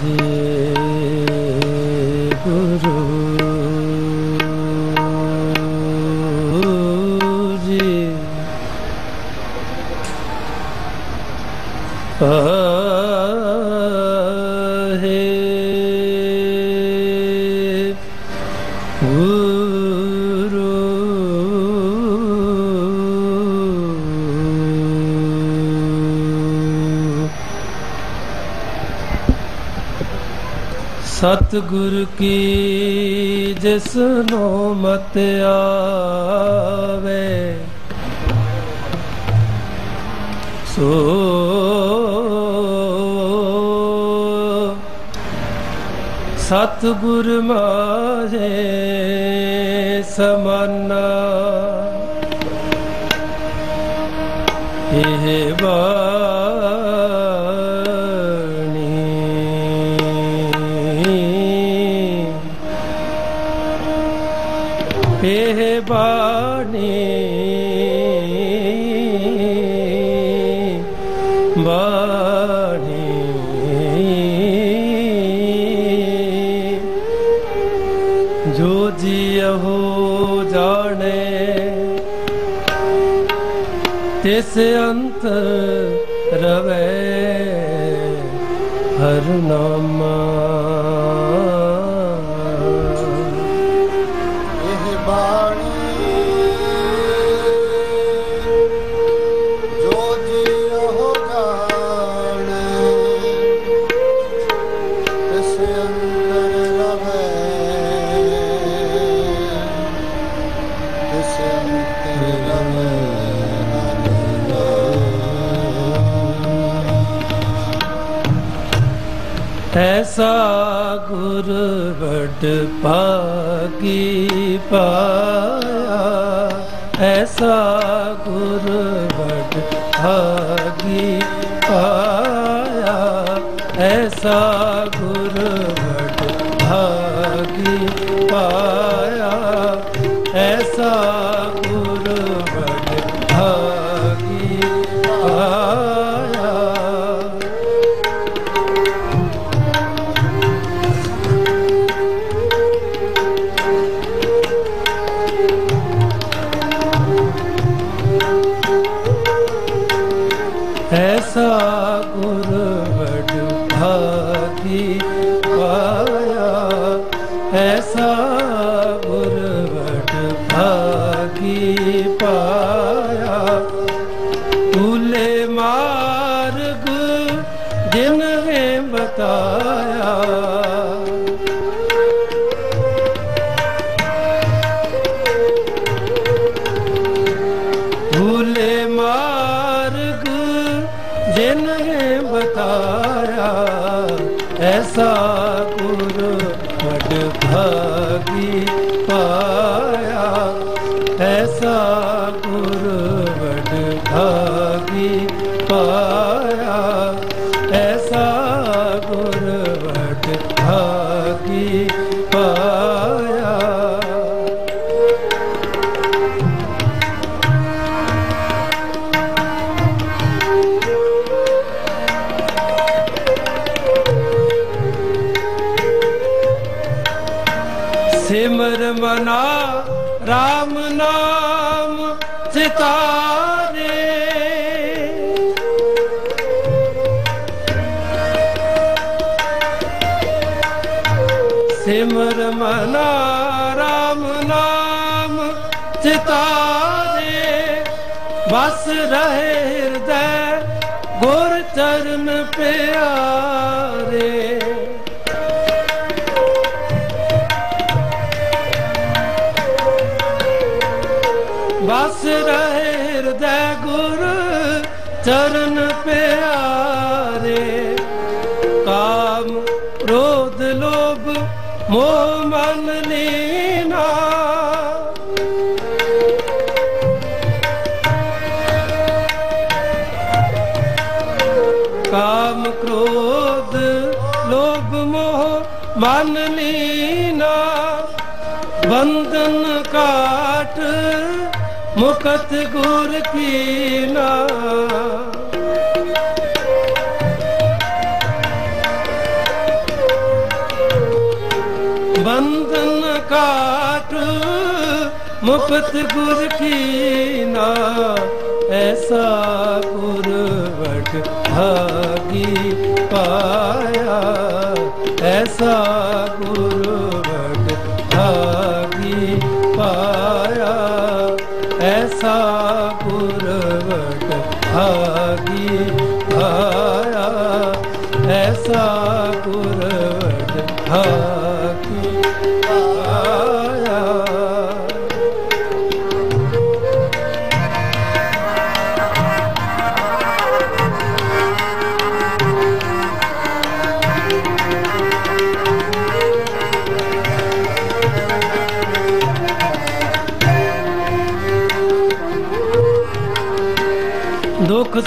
Mm-hmm. ਸਤਗੁਰ ਕੀ ਜਿਸ ਜਿਸਨੋ ਮਤ ਆਵੇ। ਸੋ ਸਤਗੁਰ ਮਾਝੇ ਸਮਾਨਾ ਇਹ ਬਾ ਤਿਸ ਅੰਤਰ ਰਵੇ ਹਰ ਨਾਮ। ਓਟ ਪਾਗੀ ਪਾਇਆ ਐਸਾ ਗੁਰ ਵਡ ਭਾਗੀ ਪਾਇਆ ਐਸਾ ਗੁਰ ਵਡ ਭਾਗੀ ਪਾਇਆ ਐਸਾ ਰਹੇ ਹਿਰਦੈ ਗੁਰ ਚਰਨ ਪਿਆਰ ਬਨ ਲੀਨਾ ਬੰਧਨ ਕਾਟ ਮੁਕਤ ਗੁਰ ਕੀਨਾ। ਬੰਧਨ ਕਾਟ ਮੁਕਤ ਗੁਰ ਕੀਨਾ, ਐਸਾ ਗੁਰ ਵਟ ਭਾਗੀ ਪਾ ਐਸਾ ਗੁਰੂ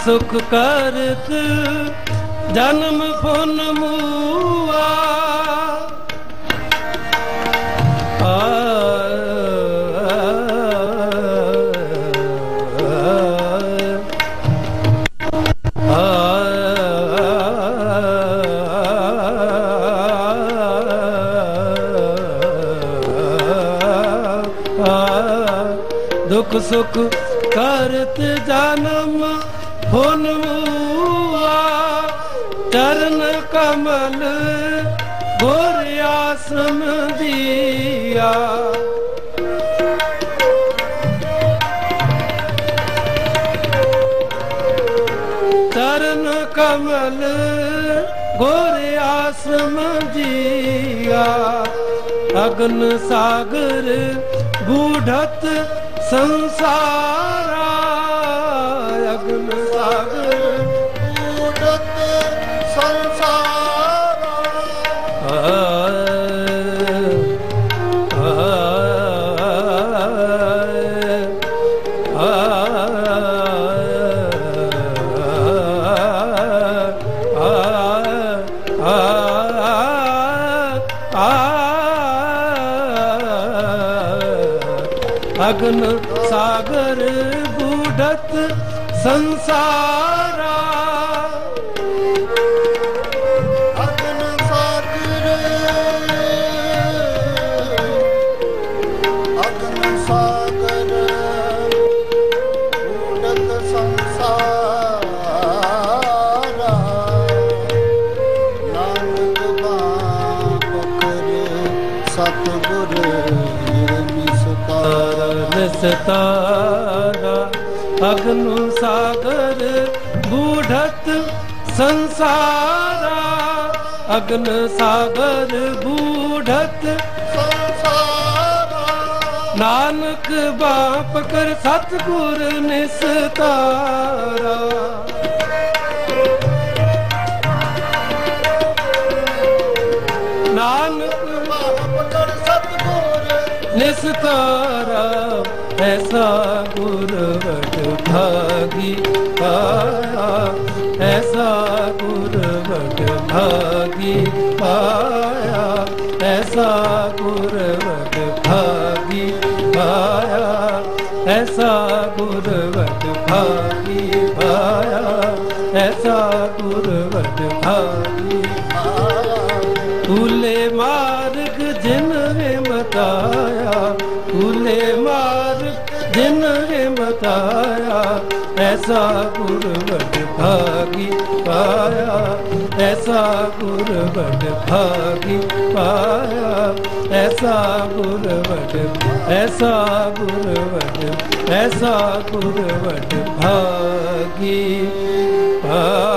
ਸੁਖ ਕਰਤ ਜਨਮ ਫੁਨ ਮੂਆ। ਆ ਦੁਖ ਸੁਖ ਅਗਨ ਸਾਗਰ ਬੂਢਤ ਸੰਸਾਰ। ਸੰਸਾਰਾ ਸੰਸਾਰਾ ਅਗਨ ਸਾਗਰ ਬੂਢਤ। ਸੰਸਾਰਾ ਨਾਨਕ ਬਾਪ ਕਰ ਸਤਗੁਰ ਨਿਸਤਾਰਾ। ਨਾਨਕ ਬਾਪ ਕਰ ਸਤਿਗੁਰ ਨਿਸਤਾਰਾ ਐਸਾ ਗੁਰਵਟ ਭਾਗੀ ਪਾਇਆ ਐਸਾ ਗੁਰਵਟ ਭਾਗੀ ਪਾਇਆ, ਐਸਾ ਗੁਰਵਤ ਭਾਗੀ ਪਾਇਆ, ਐਸਾ ਗੁਰਵਤ ਭਾਗੀ ਪਾਇਆ, ਐਸਾ ਗੁਰਵਟ ਭਾਗੀ ਤੂਲੇ ਮਾਰਗ ਜਿਨ ਵੇ ਮਤਾਇਆ, ਤੂਲੇ ਮਾਰਗ ਜਿਨ ਵੇ ਮਤਾਇਆ ਐਸਾ ਗੁਰਵਟ ਭਾਗੀ ਪਾਇਆ, ਐਸਾ ਗੁਰਵਟ ਭਾਗੀ ਪਾਇਆ, ਐਸਾ ਗੁਰਵਟ ਐਸਾ ਗੁਰਵਟ ਐਸਾ ਗੁਰਵਟ ਭਾਗੀ ਪਾਇਆ।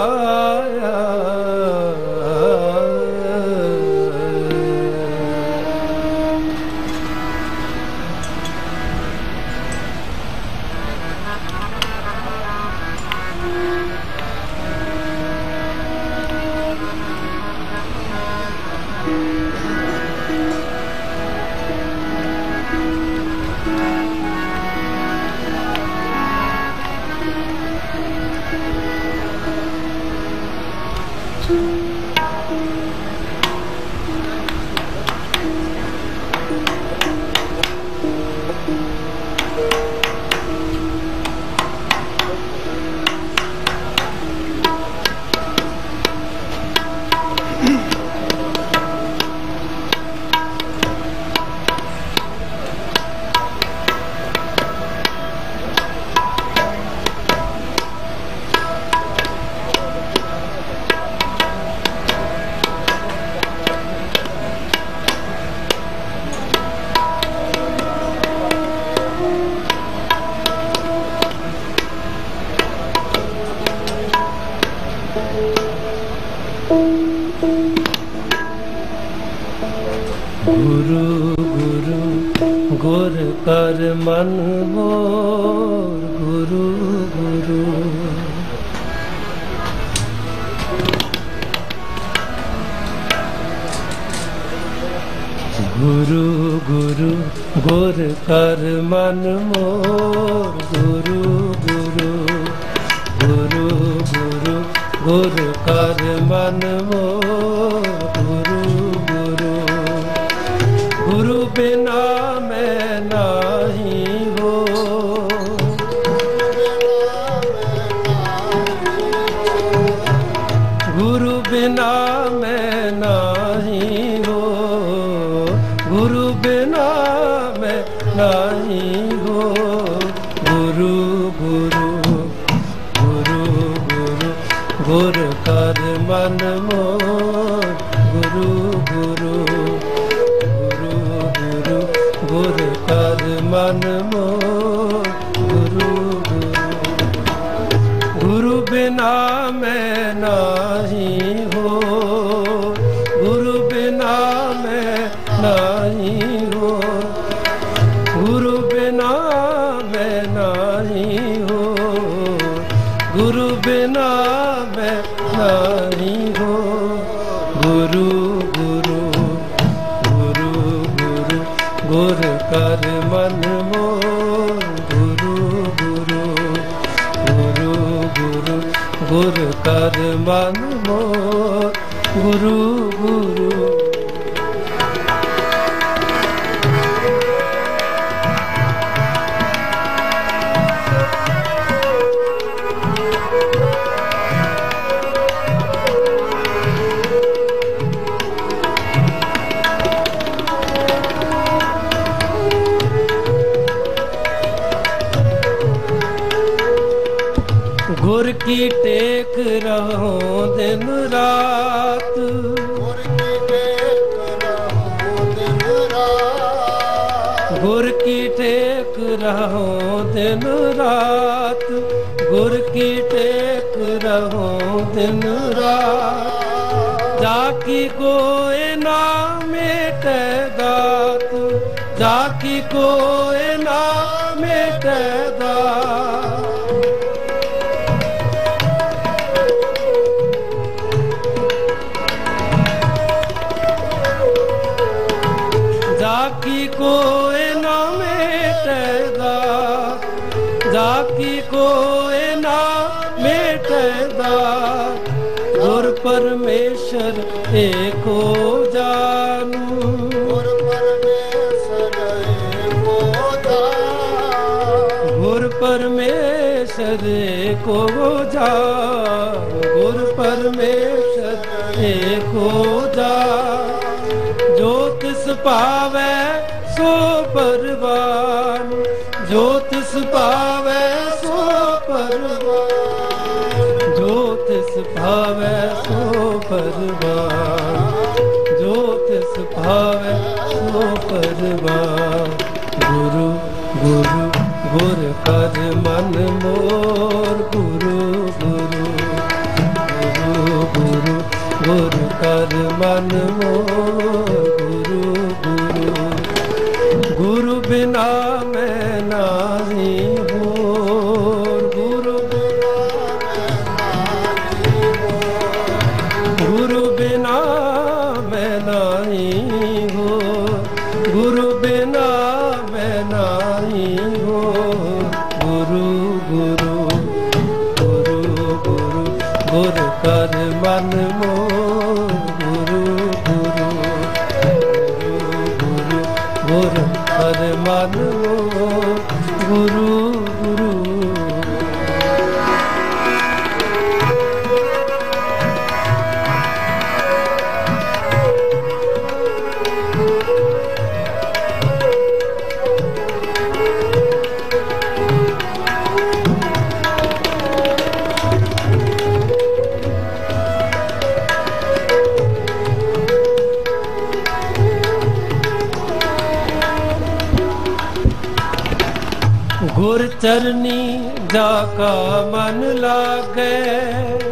ਚਰਨੀ ਜਾ ਕਾ ਮਨ ਲਾਗੈ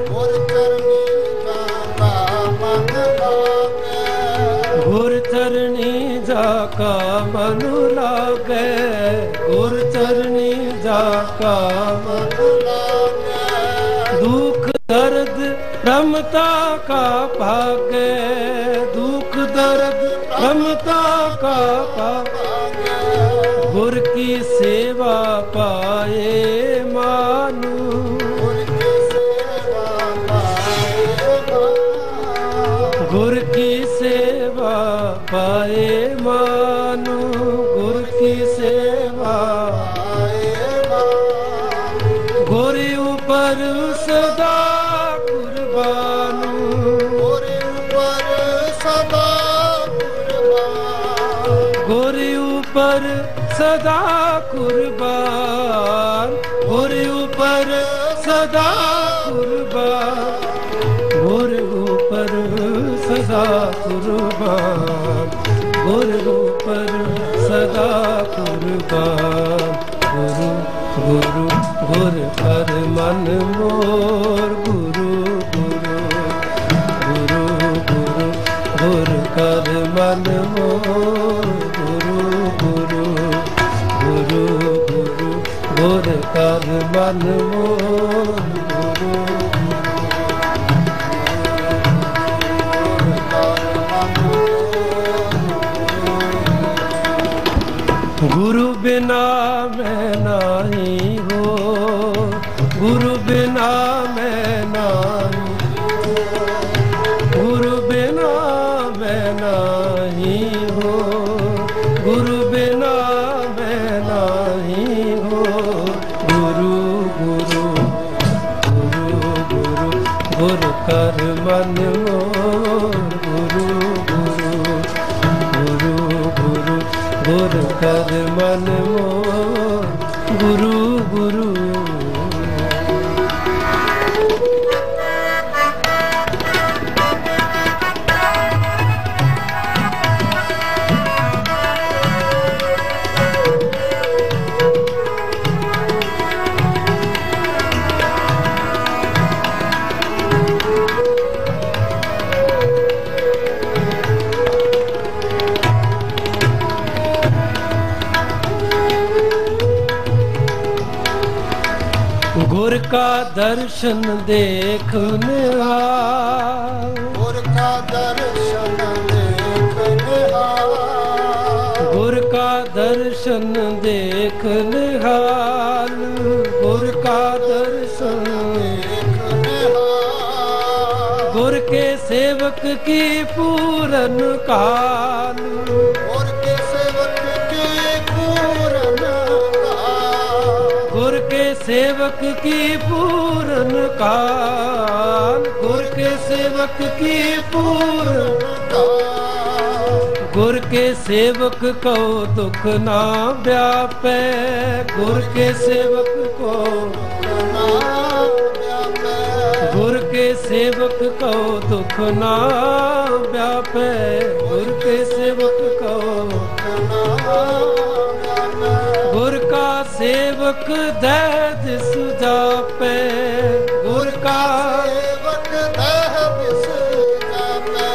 ਗੁਰ ਚਰਨੀ ਜਾਤਾ ਮਨ ਲਾਗੇ ਗੁਰ ਚਰਨੀ ਜਾ ਕਾ ਮਨ ਲਾਗੈ ਗੁਰ ਚਰਨੀ ਜਾ ਕਾ ਮਨ ਦੁਖ ਦਰਦ ਰਮਤਾ ਕਾ ਸਦਾ ਕੁਰਬਾਨ। ਗੁਰ ਉਪਰ ਸਦਾ ਕੁਰਬਾਨ। ਗੁਰ ਉਪਰ ਸਦਾ ਕੁਰਬਾਨ। ਗੁਰ ਉਪਰ ਸਦਾ ਕੁਰਬਾਨ। ਗੁਰੂ ਗੁਰੂ, ਗੁਰ ਕਰ ਮਨ ਮੋਰ। ਗੁਰੂ ਗੁਰੂ ਗੁਰੂ ਗੁਰੂ, ਗੁਰ ਕਰ ਮਨ ਮੋਰ। ਗੁਰ ਕਰ ਮਨ ਮੋਰ ਗੁਰੂ ਦਰਸ਼ਨ ਦੇਖ ਨਿਹਾਰ ਗੁਰ ਕਾ ਦਰਸ਼ਨ ਦੇਖ ਨਿਹਾਰ ਗੁਰ ਕਾ ਦਰਸ਼ਨ ਦੇਖ ਨਿਹਾਰ ਗੁਰ ਕਾ ਦਰਸ਼ਨ ਦੇਖ ਨਿਹਾਰ ਗੁਰ ਕੇ ਸੇਵਕ ਕੀ ਪੂਰਨ ਕਾਲ। के सेवक की पूरन काल गुर के सेवक की पूरन गुर के सेवक को दुख ना व्यापे गुर के सेवक को गुर के सेवक को दुख ना व्यापे ਸੇਵਕ ਦਹਿਦ ਸੁਜਾਪੈ ਗੁਰ ਕਾ ਸੇਵਕ ਦਹਿਦ ਸੁਜਾਪੈ।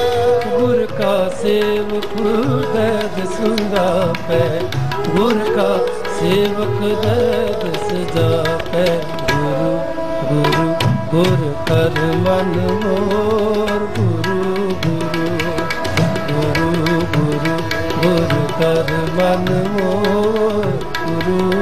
ਗੁਰ ਕਾ ਸੇਵਕ ਦਹਿਦ ਸੁਜਾਪੈ ਗੁਰ ਕਾ ਸੇਵਕ ਦਹਿਦ ਸੁਜਾਪੈ। ਗੁਰੂ ਗੁਰੂ ਗੁਰ ਕਰ ਮਨ ਮੋਰ ਗੁਰੂ ਗੁਰੂ ਗੁਰੂ ਗੁਰੂ ਗੁਰ ਕਰ ਮਨ ਮੋਰ ਗੁਰੂ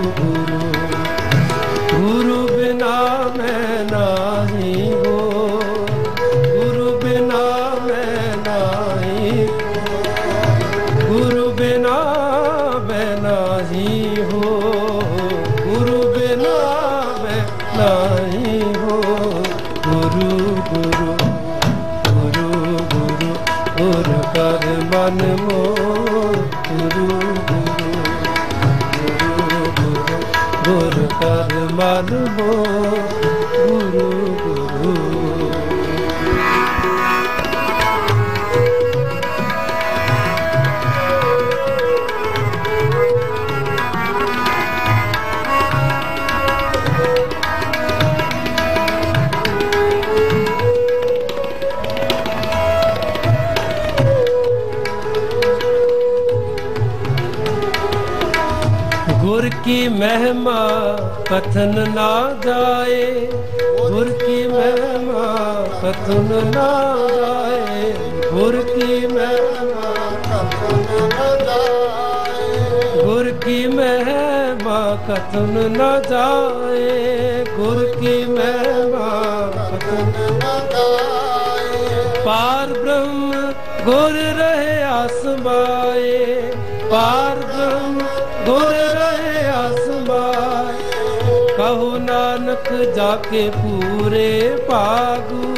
ਮਹਿਮਾ ਕਥਨ ਨਾ ਜਾਏ ਗੁਰ ਕੀ ਮਹਿਮਾ ਕਥਨ ਨਾ ਜਾਏ ਗੁਰ ਕੀ ਮਹਿਮਾ ਕਥਨ ਗੁਰ ਕੀ ਮਹਿਮਾ ਕਥਨ ਨਾ ਜਾਏ ਗੁਰ ਕੀ ਮਹਿਮਾ ਕਥਨ ਨਾ ਜਾਏ ਪਾਰ ਬ੍ਰਹਮ ਗੁਰ ਰਹੇ ਆਸਮਾਏ ਪਾਰ ਨਾਨਕ ਜਾਕੇ ਪੂਰੇ ਭਾਗੂ।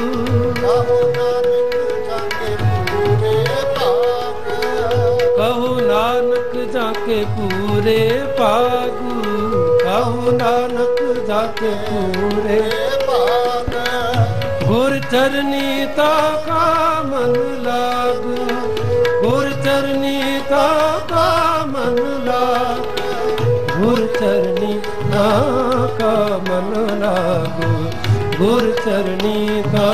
ਕਹੋ ਨਾਨਕ ਜਾਕੇ ਪੂਰੇ ਭਾਗੂ। ਕਹੋ ਨਾਨਕ ਜਾਕੇ ਪੂਰੇ ਭਾਗੂ। ਕਹੋ ਨਾਨਕ ਜਾਕੇ ਪੂਰੇ ਭਾਗੂ। ਗੁਰ ਚਰਨੀ ਤਾ ਕਾਮਨ ਲਾਗ। ਗੁਰ ਚਰਨੀ ਤਾ ਗੁਰ ਚਰਨੀ ਨਾ ਕਾ ਮਨ ਲਾਗੋ। ਗੁਰ ਚਰਨੀ ਕਾ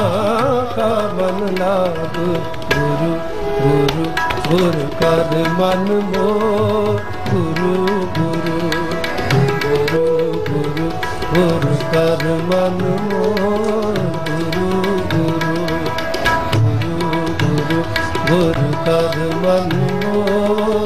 ਕਾ ਮਨ ਲਾਗੋ। ਗੁਰੂ ਗੁਰੂ, ਗੁਰ ਕਦ ਮਨ ਮੋ ਗੁਰੂ ਗੁਰੂ ਗੁਰੂ ਗੁਰੂ, ਗੁਰ ਕਦ ਮਨ ਮੋ ਗੁਰੂ ਗੁਰੂ ਗੁਰੂ ਗੁਰੂ, ਗੁਰ ਕਦ ਮਨ ਮੋ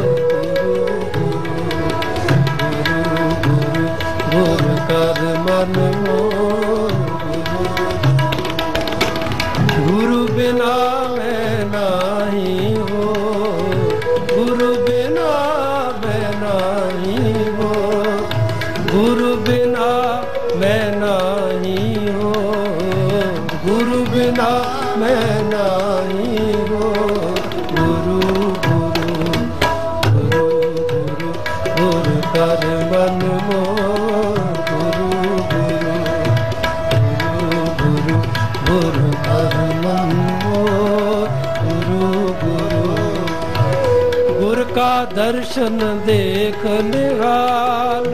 ਦਰਸ਼ਨ ਦੇਖ ਨਿਹਾਲ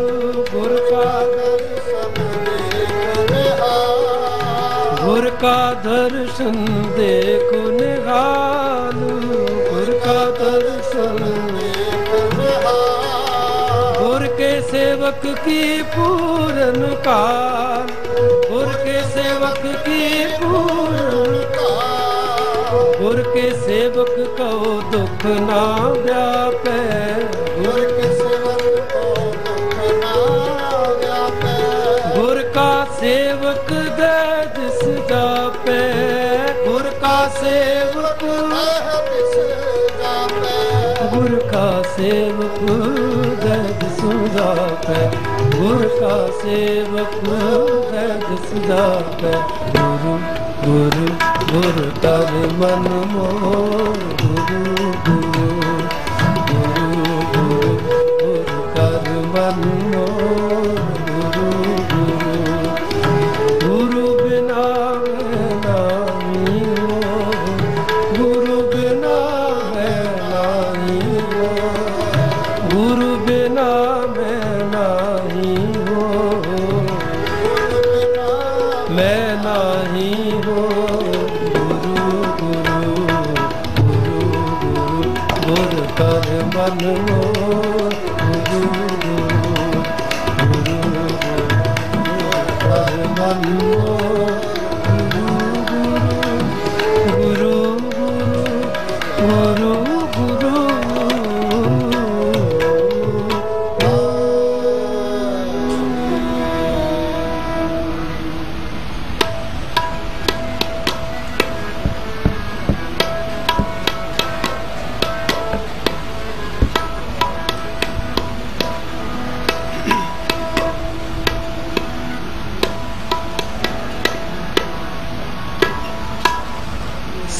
ਗੁਰ ਕਾ ਗੁਰ ਕਾ ਦਰਸ਼ਨ ਦੇਖ ਨਿਹਾਲ ਗੁਰ ਕਾ ਦਰਸ਼ਨ ਦੇਖ ਨਿਹਾਲ ਗੁਰ ਕੇ ਸੇਵਕ ਕੀ ਪੂਰਨ ਕਾਲ, ਗੁਰ ਕੇ ਸੇਵਕ ਕੀ ਪੂਰਨ ਗੁਰ ਕੇ ਸੇਵਕ ਕਉ ਦੁਖ ਨਾ ਵਿਆਪੈ। ਗੁਰ ਕੇ ਸੇਵਕ ਕਉ ਦੁਖ ਨਾ ਵਿਆਪੈ। ਗੁਰ ਕਾ ਸੇਵਕ ਦੇ ਜਿਸ ਜਾਪੈ। ਗੁਰ ਕਾ ਸੇਵਕ ਦੇ ਜਿਸ ਜਾਪੈ। ਗੁਰ ਕਾ ਸੇਵਕ ਦੇ ਜਿਸ ਜਾਪੈ। ਗੁਰ ਕਾ ਸੇਵਕ ਹੈ ਜਿਸ ਦਾ ਹੈ ਗੁਰੂ ਗੁਰੂ ਗੁਰ ਤਬ ਮਨ ਮੋਹ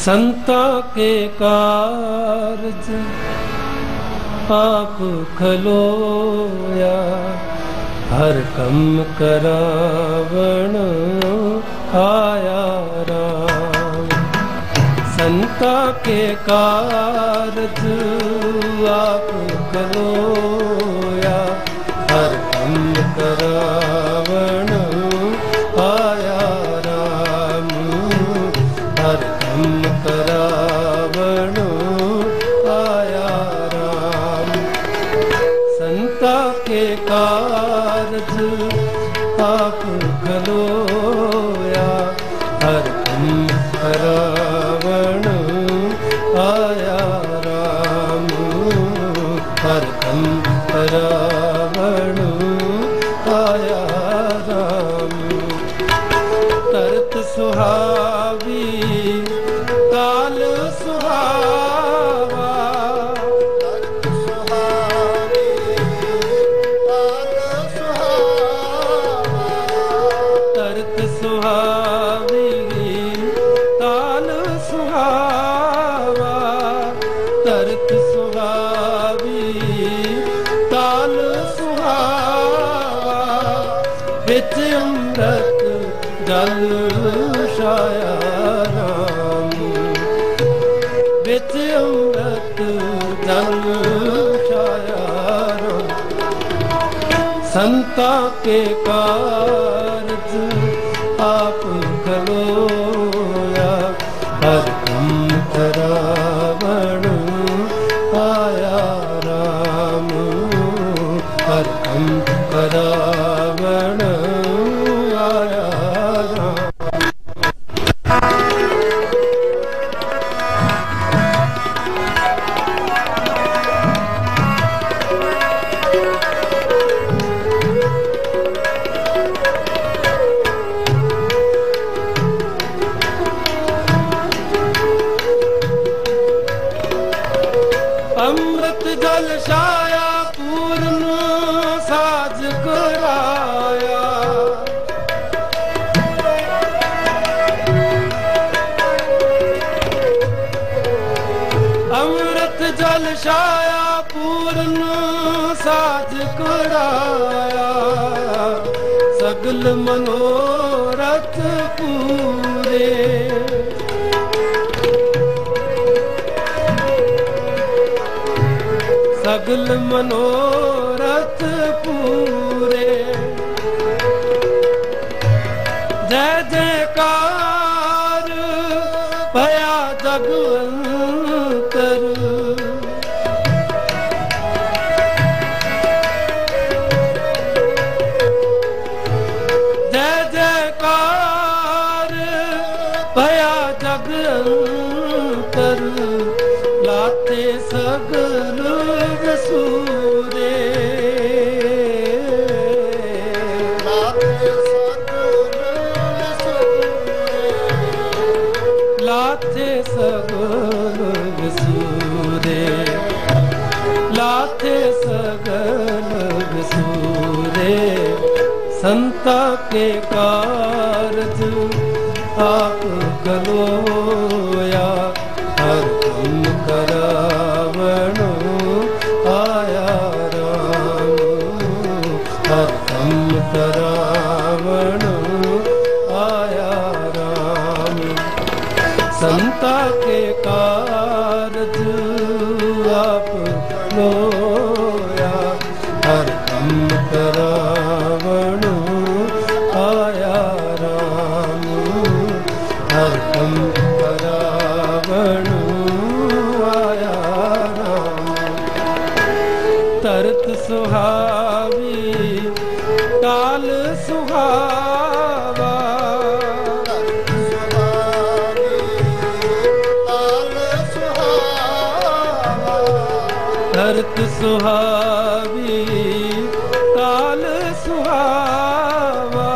ਸੰਤਾ ਕੇ ਕਾਰਜ ਆਪ ਖਲੋਇਆ, ਹਰ ਕੰਮ ਕਰਾਵਣ ਆਇਆ ਰਾਮ। ਸੰਤਾ ਕੇ ਕਾਰਜ ਆਪ ਖਲੋਇਆ ਤਾਕੇ ਕਾ ਸਗਲ ਮਨੋਰਥ ਪੂਰੇ। ਜੈ ਜੈਕਾਰ ਤਾਕੇ ਕਾਰਜ ਆਪ ਕਲੋਇਆ, ਹਰ ਹਮ ਕਰਾਵਣ, ਆਇਆ ਰਾਮ, ਹਰ ਹਮ ਤਰਾਵਣ ਆਇਆ ਰਾਮ। ਸੰਤਾ ਕੇ ਕਾਰਜ ਆਪ ਕਲੋਇਆ ਸੁਹਾਵੀ ਕਾਲ ਸੁਹਾਵਾ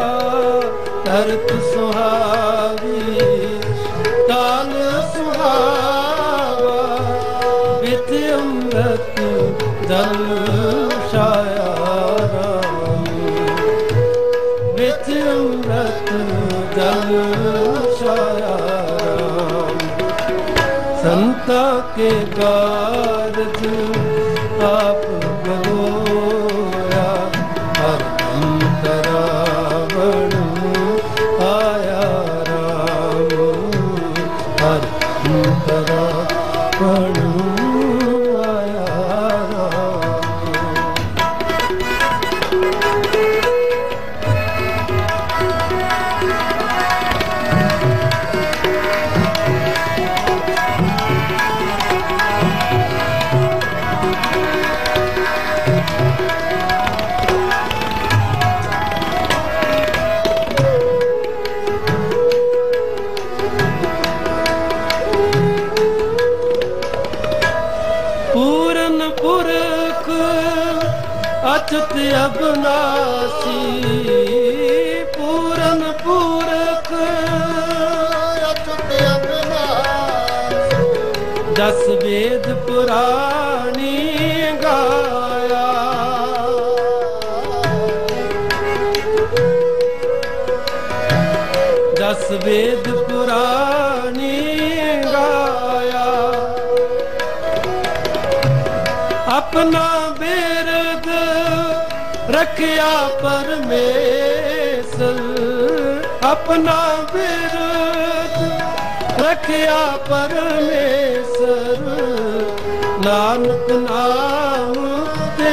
ਧਰਤ ਸੁਹਾਵੀ ਕਾਲ ਸੁਹਾਵਾ ਵਿਤ ਅੰਮ੍ਰਿਤ ਜਲ ਛਾਇਆ ਰਾਮ ਅੰਮ੍ਰਿਤ ਜਲ ਛਾਇਆ ਸੰਤਾ ਕੇ ਗਾ ਪੂਰਨ ਪੁਰਖ ਅਚਤ ਅਬਨਾਸੀ ਪੂਰਨ ਪੁਰਖ ਅਚਤ ਅਬਨਾਸੀ ਦਸ ਵੇਦ ਪੁਰਾਣ ਆਪਣਾ ਬਿਰਦ ਰੱਖਿਆ ਪਰਮੇਸ਼ਰ। ਨਾਨਕ ਨਾਮ ਤੇ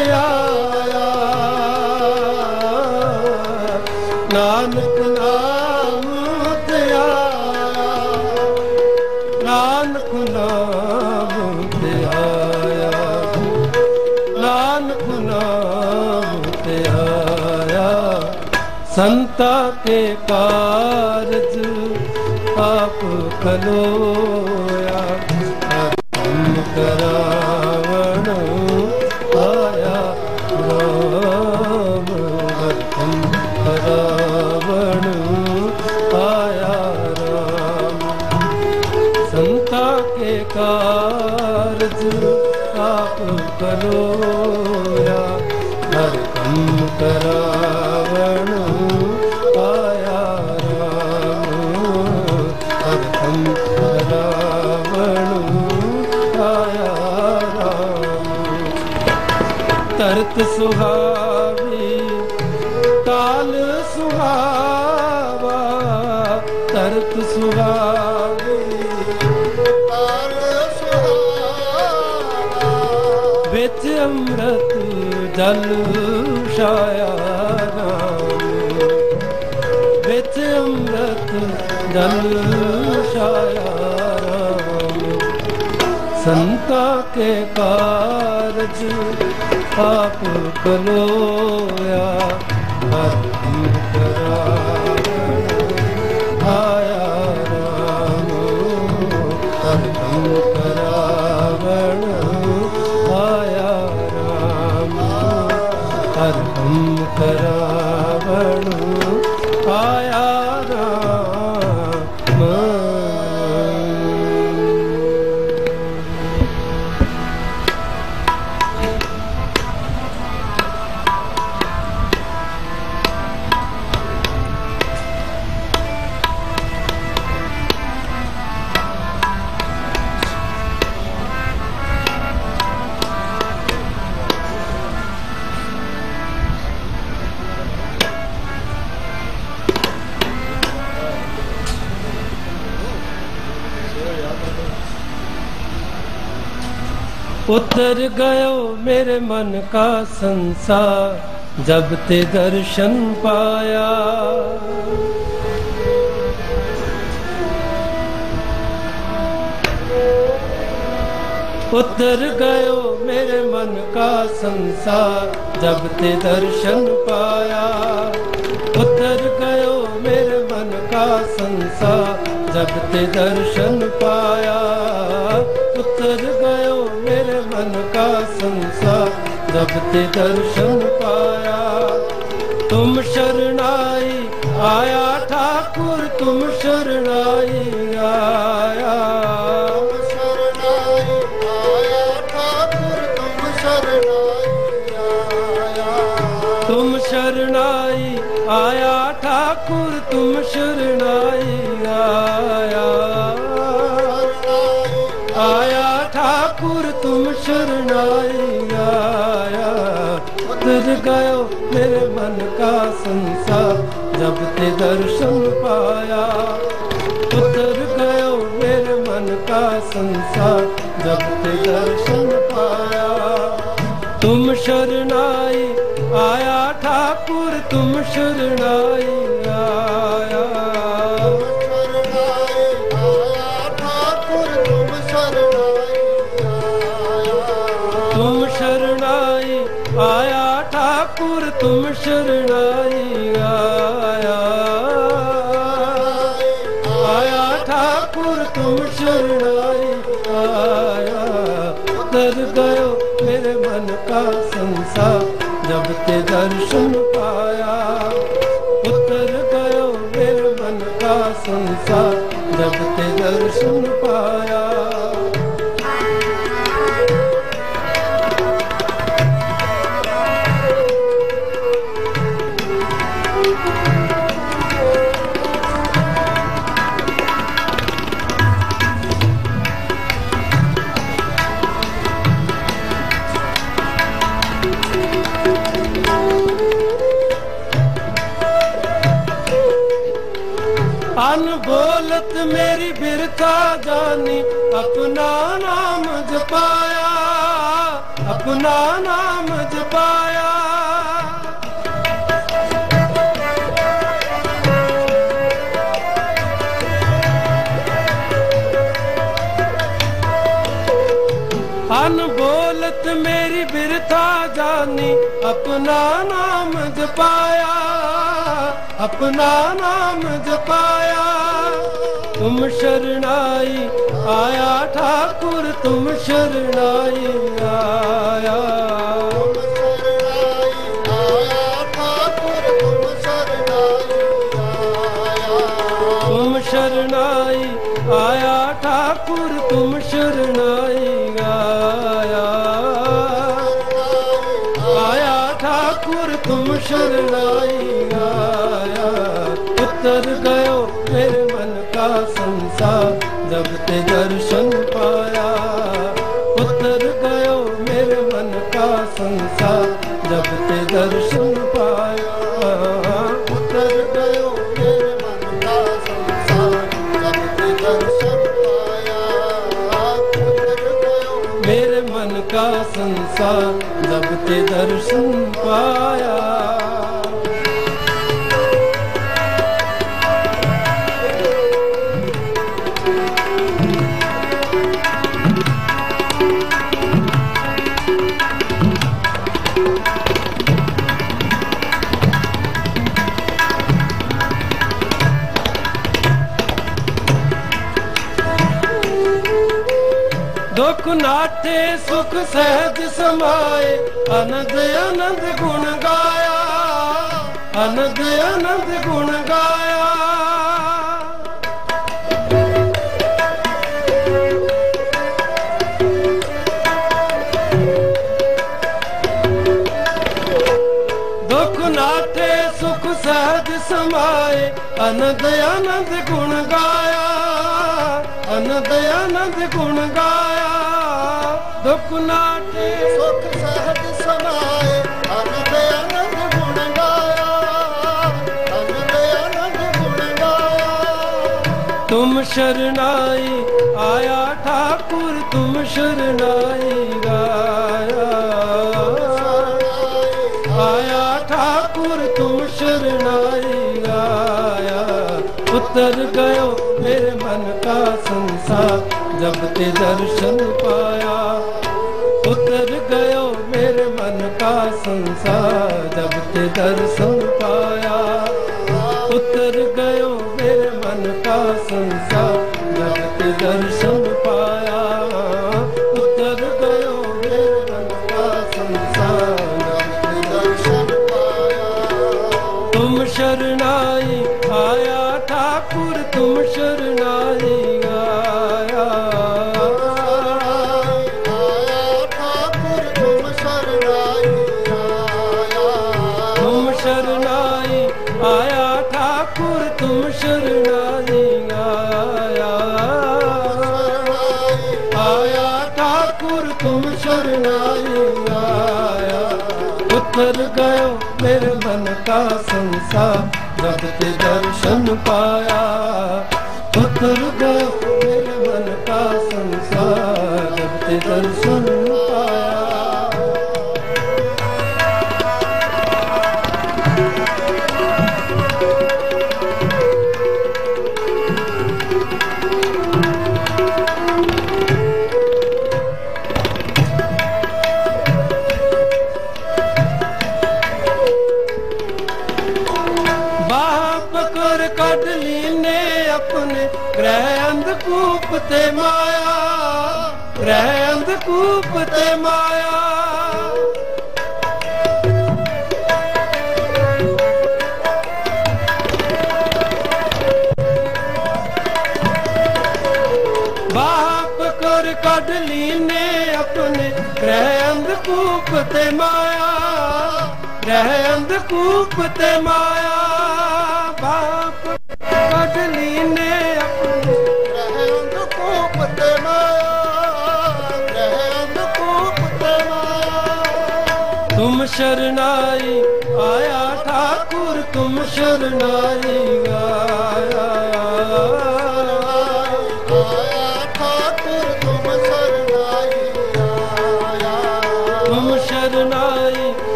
ਨਾਨਕ ਸੰਤਾ ਕੇ ਕਾਰਜ ਆਪ ਕਲੋਇਆ ਹਮ ਕਰਾਵਣ ਆਇਆ ਰਾਮ। ਹਮ ਕਰਾਵਣ ਆਇਆ ਰਾਮ। ਸੰਤਾ ਕੇ ਕਾਰਜ ਆਪ ਕਲੋਇਆ ਹਰ ਕੰਮ ਤਰਤ ਸੁਹਾਵੀ ਕਾਲ ਸੁਹਾਵਾ ਤਰਤ ਸੁਹਾਵੀ। ਕਾਲ ਸੁਹਾਵਾ। ਵਿੱਚ ਅੰਮ੍ਰਿਤ ਜਲ ਛਾਇਆ ਵਿੱਚ ਅੰਮ੍ਰਿਤ ਜਲ ਛਾਇਆ ਰਾਮ ਸੰਤਾ ਕੇ ਕਾਰਜ ਆਪ ਕਲੋਇਆ ਹਰ उतर गयो मेरे मन का संसार जब ते दर्शन पाया उतर गयो मेरे मन का संसार जब ते दर्शन पाया उतर गयो मेरे मन का संसार जब ते दर्शन पाया उतर गयो मेरे मन का संसार जब ते दर्शन पाया तुम शरणाई आया ठाकुर तुम शरणाई आया मेरे मन का संसार जब ते दर्शन पाया उतर गयो मेरे मन का संसार जब ते दर्शन पाया तुम शरणाई आया ठाकुर तुम शरणाई आया ਚਰਣਾਈ ਆਇਆ। ਆਇਆ ਠਾਕੁਰ ਤੁਮ ਚਰਣਾਈ ਆਇਆ। ਦਰ ਗਇਓ ਮੇਰੇ ਮਨ ਕਾ ਸੰਸਾਰ ਜਬ ਤੇ ਦਰਸ਼ਨ ਪਾਇਆ। ਉਤਰ ਗਇਓ ਮੇਰੇ ਮਨ ਕਾ ਸੰਸਾਰ ਜਬ ਤੇ ਦਰਸ਼ਨ ਪਾਇਆ। ਅਨਬੋਲਤ ਮੇਰੀ ਬਿਰਥਾ ਜਾਨੀ, ਆਪਣਾ ਨਾਮ ਜਪਾਇਆ, ਆਪਣਾ ਨਾਮ ਜਪਾਇਆ। ਅਨ ਅਨਬੋਲਤ ਮੇਰੀ ਬਿਰਥਾ ਜਾਨੀ, ਆਪਣਾ ਨਾਮ ਜਪਾਇਆ, ਆਪਣਾ ਨਾਮ ਜਪਾਇਆ। ਤੁਮ ਸ਼ਰਣਾਈ ਆਇਆ ਠਾਕੁਰ ਤੁਮ ਸ਼ਰਣਾਈ ਆਇਆ ਤੁਮ ਸ਼ਰਣਾਈ ਆਇਆ ਠਾਕੁਰ ਤੁਮ ਸ਼ਰਣਾਈ ਆਇਆ ਆਇਆ ਠਾਕੁਰ ਤੁਮ ਸ਼ਰਣਾਈ ਸੰਸਾਰ ਤੇ ਦਰਸ਼ਨ ਪਾਇਆ ਉਤਰ ਗਇਓ ਮੇਰੇ ਮਨ ਕਾ ਸੰਸਾਰ। ਜਬ ਤੇ ਦਰਸ਼ਨ ਪਾਇਆ ਉਤਰ ਗਇਓ ਮੇਰੇ ਮਨ ਕਾ ਸੰਸਾਰ। ਜਬ ਤੇ ਦਰਸ਼ਨ ਪਾਇਆ ਉਤਰ ਗਇਓ ਮੇਰੇ ਮਨ ਕਾ ਸੰਸਾਰ। ਜਬ ਤੇ ਦਰਸ਼ਨ ਪਾਇਆ ਨਾਟੇ ਸੁਖ ਸਹਿਜ ਸਮਾਏ। ਅਨੰਦ ਅਨੰਦ ਗੁਣ ਗਾਇਆ। ਅਨੰਦ ਅਨੰਦ ਗੁਣ ਗਾਇਆ। ਦੁਖ ਨਾਟੇ ਸੁਖ ਸਹਿਜ ਸਮਾਏ। ਅਨੰਦ ਅਨੰਦ ਗੁਣ ਗਾਇਆ। ਅਨੰਦ ਅਨੰਦ ਗੁਣ ਗਾਇਆ। ਦੁਖ ਨਾਟੇ ਸੁਖ ਸਹਿਜ ਸਮਾਏ ਅਨੰਦ ਅਨੰਦ ਗੁਣ ਗਾਇਆ। ਅਨੰਦ ਅਨੰਦ ਗੁਣ ਗਾਇਆ। ਤੁਮ ਸ਼ਰਨਾਈ ਆਇਆ ਠਾਕੁਰ ਤੁਮ ਸ਼ਰਨਾਈ ਗਾਇਆ। ਆਇਆ ਠਾਕੁਰ ਤੁਮ ਸ਼ਰਨਾਈ ਗਾਇਆ। ਉਤਰ ਗਇਓ ਮੇਰੇ ਮਨ ਕਾ ਸੰਸਾਰ ਜਬ ਤੇ ਦਰਸ਼ਨ ਪਾਇਆ। ਸੰਸਾਰ ਜਬ ਤੇ ਦਰਸ਼ਨ ਪਾਇਆ ਉਤਰ ਗਇਓ ਮੇਰੇ ਮਨ ਕਾ ਸੰਸਾਰ ਜਬ ਤੇ ਦਰਸ਼ਨ ਪਾਇਆ ਉਤਰ ਗਇਓ ਮੇਰੇ ਮਨ ਕਾ ਸੰਸਾਰ ਜਬ ਤੇ ਦਰਸ਼ਨ ਪਾਇਆ ਤੁਮ ਸ਼ਰਨਾਈ ਆਇਆ ਠਾਕੁਰ ਤੁਮ ਸ਼ਰਨਾਈ ਠਾਕੁਰ ਤੁਮ ਸ਼ਰਨਾਈ ਆਇਆ ਉਤਰ ਗਇਓ ਮੇਰੇ ਮਨ ਕਾ ਸੰਸਾਰ ਜਬ ਤੇ ਦਰਸ਼ਨ ਪਾਇਆ ਉਤਰ ਗਇਓ ਮੇਰੇ ਮਨ ਕਾ ਸੰਸਾਰ ਜਬ ਤੇ ਦਰਸ਼ਨ ਪਾਇਆ ਅੰਧਕੂਪ ਤੇ ਮਾਇਆ, ਰਹਿ ਅੰਧਕੂਪ ਤੇ ਮਾਇਆ। ਬਾਪ ਕੱਢ ਲੀਨੇ ਆਪਣੇ, ਰਹਿ ਅੰਧਕੂਪ ਤੇ ਮਾਇਆ, ਰਹਿ ਅੰਧਕੂਪ ਤੇ ਮਾਇਆ। ਤੁਮ ਸ਼ਰਨਾਈ, ਆਇਆ ਠਾਕੁਰ, ਤੁਮ ਸ਼ਰਨਾਈ, ਆਇਆ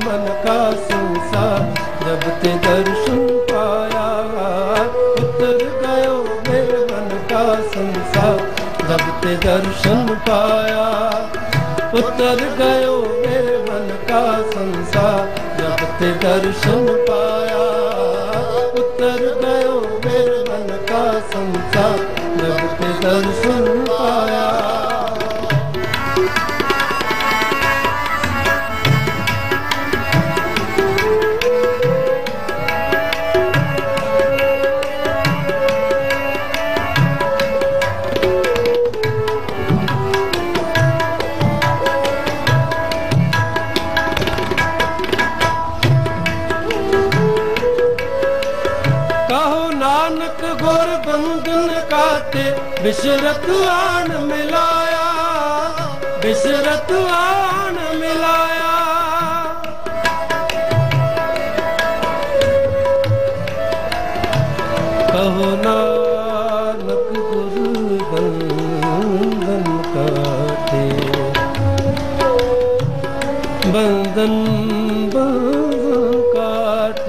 ਮੇਰੇ ਮਨ ਕਾ ਸੰਸਾਰ ਜਬ ਤੇ ਦਰਸ਼ਨ ਪਾਇਆ ਉਤਰ ਗਇਓ ਮੇਰੇ ਮਨ ਕਾ ਸੰਸਾਰ ਜਬ ਤੇ ਦਰਸ਼ਨ ਪਾਇਆ ਉਤਰ ਗਇਓ ਮੇਰੇ ਮਨ ਕਾ ਸੰਸਾਰ ਜਬ ਤੇ ਦਰਸ਼ਨ ਪਾਇਆ ਉਤਰ ਗਇਓ ਮੇਰੇ ਮਨ ਕਾ ਸੰਸਾਰ ਜਬ ਤੇ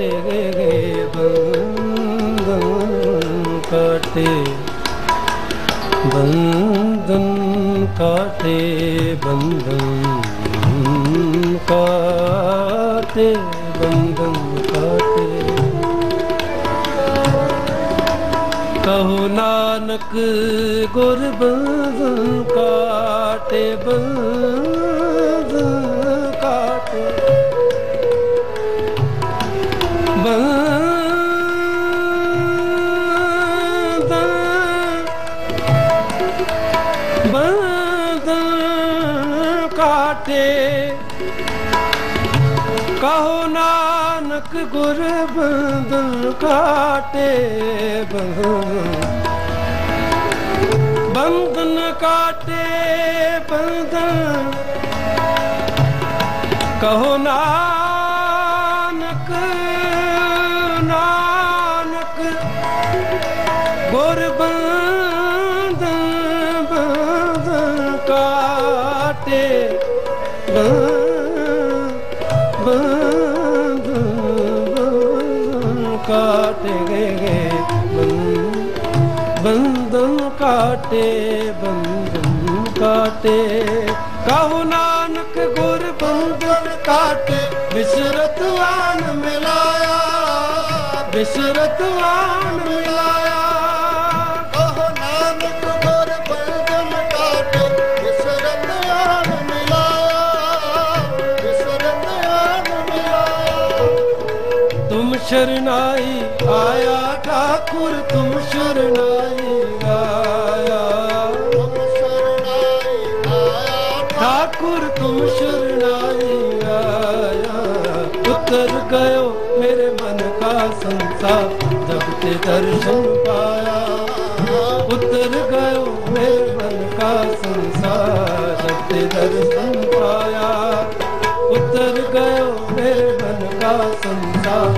ਕਾਟੇ ਗਏ ਬੰਧਨ ਕਾਟੇ ਬੰਧਨ ਕਾਟੇ ਬੰਧਨ ਕਾਟੇ ਬੰਧਨ ਕਾਟੇ ਕਹੋ ਨਾਨਕ ਗੁਰ ਬੰਧਨ ਕਾਟੇ ਬੰਧਨ ਗੁਰ ਬੰਧਨ ਕਾਟੇ ਬੰਧਨ ਕਾਟੇ ਬੰਧਨ। ਕਹੋ ਨਾ ਕਾਟੇ ਬੰਧਨ ਕਾਟੇ। ਕਹੋ ਨਾਨਕ ਗੁਰ ਬੰਧਨ ਕਾਟੇ। ਬਿਸਰਤ ਆਨ ਮਿਲਾਇਆ, ਬਿਸਰਤ ਆਨ ਮਿਲਾਇਆ। ਕਹੋ ਨਾਨਕ ਗੁਰ ਬੰਧਨ ਕਾਟੇ, ਬਿਸਰਤ ਆਨ ਮਿਲਾਇਆ, ਬਿਸਰਤ ਆਨ ਮਿਲਾਇਆ। ਤੁਮ ਸ਼ਰਨਾਈ ਆਇਆ ਠਾਕੁਰ, ਤੁਮ ਸ਼ਰਨਾਈ ਤੇ ਦਰਸ਼ਨ ਪਾਇਆ। ਉਤਰ ਗਇਓ ਮੇਰੇ ਮਨ ਕਾ ਸੰਸਾਰ ਤੇ ਦਰਸ਼ਨ ਪਾਇਆ। ਉਤਰ ਗਇਓ ਮੇਰੇ ਮਨ ਕਾ ਸੰਸਾਰ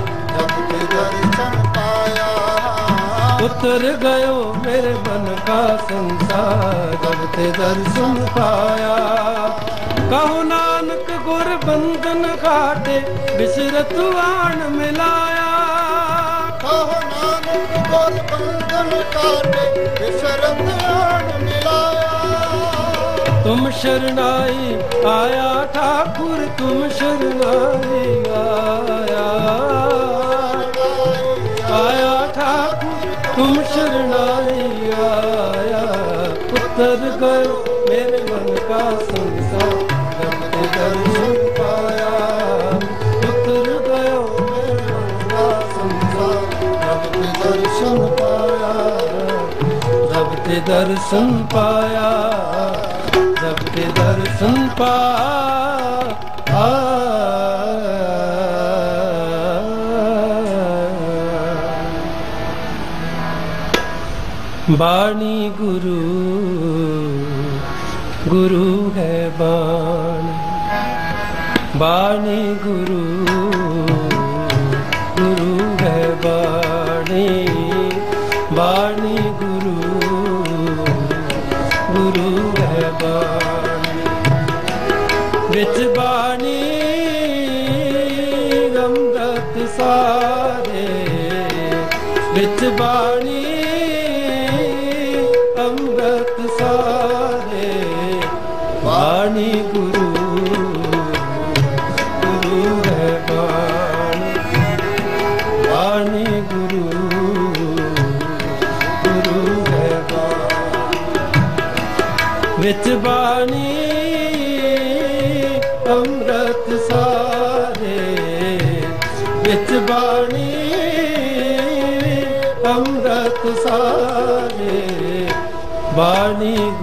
ਤੇ ਦਰਸ਼ਨ ਪਾਇਆ। ਉਤਰ ਗਇਓ ਮੇਰੇ ਮਨ ਕਾ ਸੰਸਾਰ ਜਬ ਤੇ ਦਰਸ਼ਨ ਪਾਇਆ। ਕਹੋ ਨਾਨਕ ਗੁਰ ਬੰਧਨ ਘਾਟੇ, ਬਿਸਰਤ ਆਣ ਮਿਲਾਇਆ। ਕਹੋ ਨਾਨਕ ਬੰਧਨ ਕਾਟੇ ਵਿਸਰਤ ਆਨ ਮਿਲਾਇਆ। ਤੁਮ ਸ਼ਰਨਾਈ, ਆਇਆ ਠਾਕੁਰ, ਤੁਮ ਸ਼ਰਨਾਈ, ਆਇਆ। ਆਇਆ ਠਾਕੁਰ, ਤੁਮ ਸ਼ਰਨਾਈ, ਆਇਆ। ਉਤਰ ਗਏ ਮੇਰੇ ਮਨ ਕਾ ਸੰਸਾਰ ਜਬ ਦਰਸ਼ਨ ਜਬ ਤੇ ਦਰਸ਼ਨ ਪਾਇਆ, ਜਬ ਤੇ ਦਰਸ਼ਨ ਪਾਇਆ। ਬਾਣੀ ਗੁਰੂ ਗੁਰੂ ਹੈ ਬਾਣੀ। ਬਾਣੀ ਗੁਰੂ everybody. Maria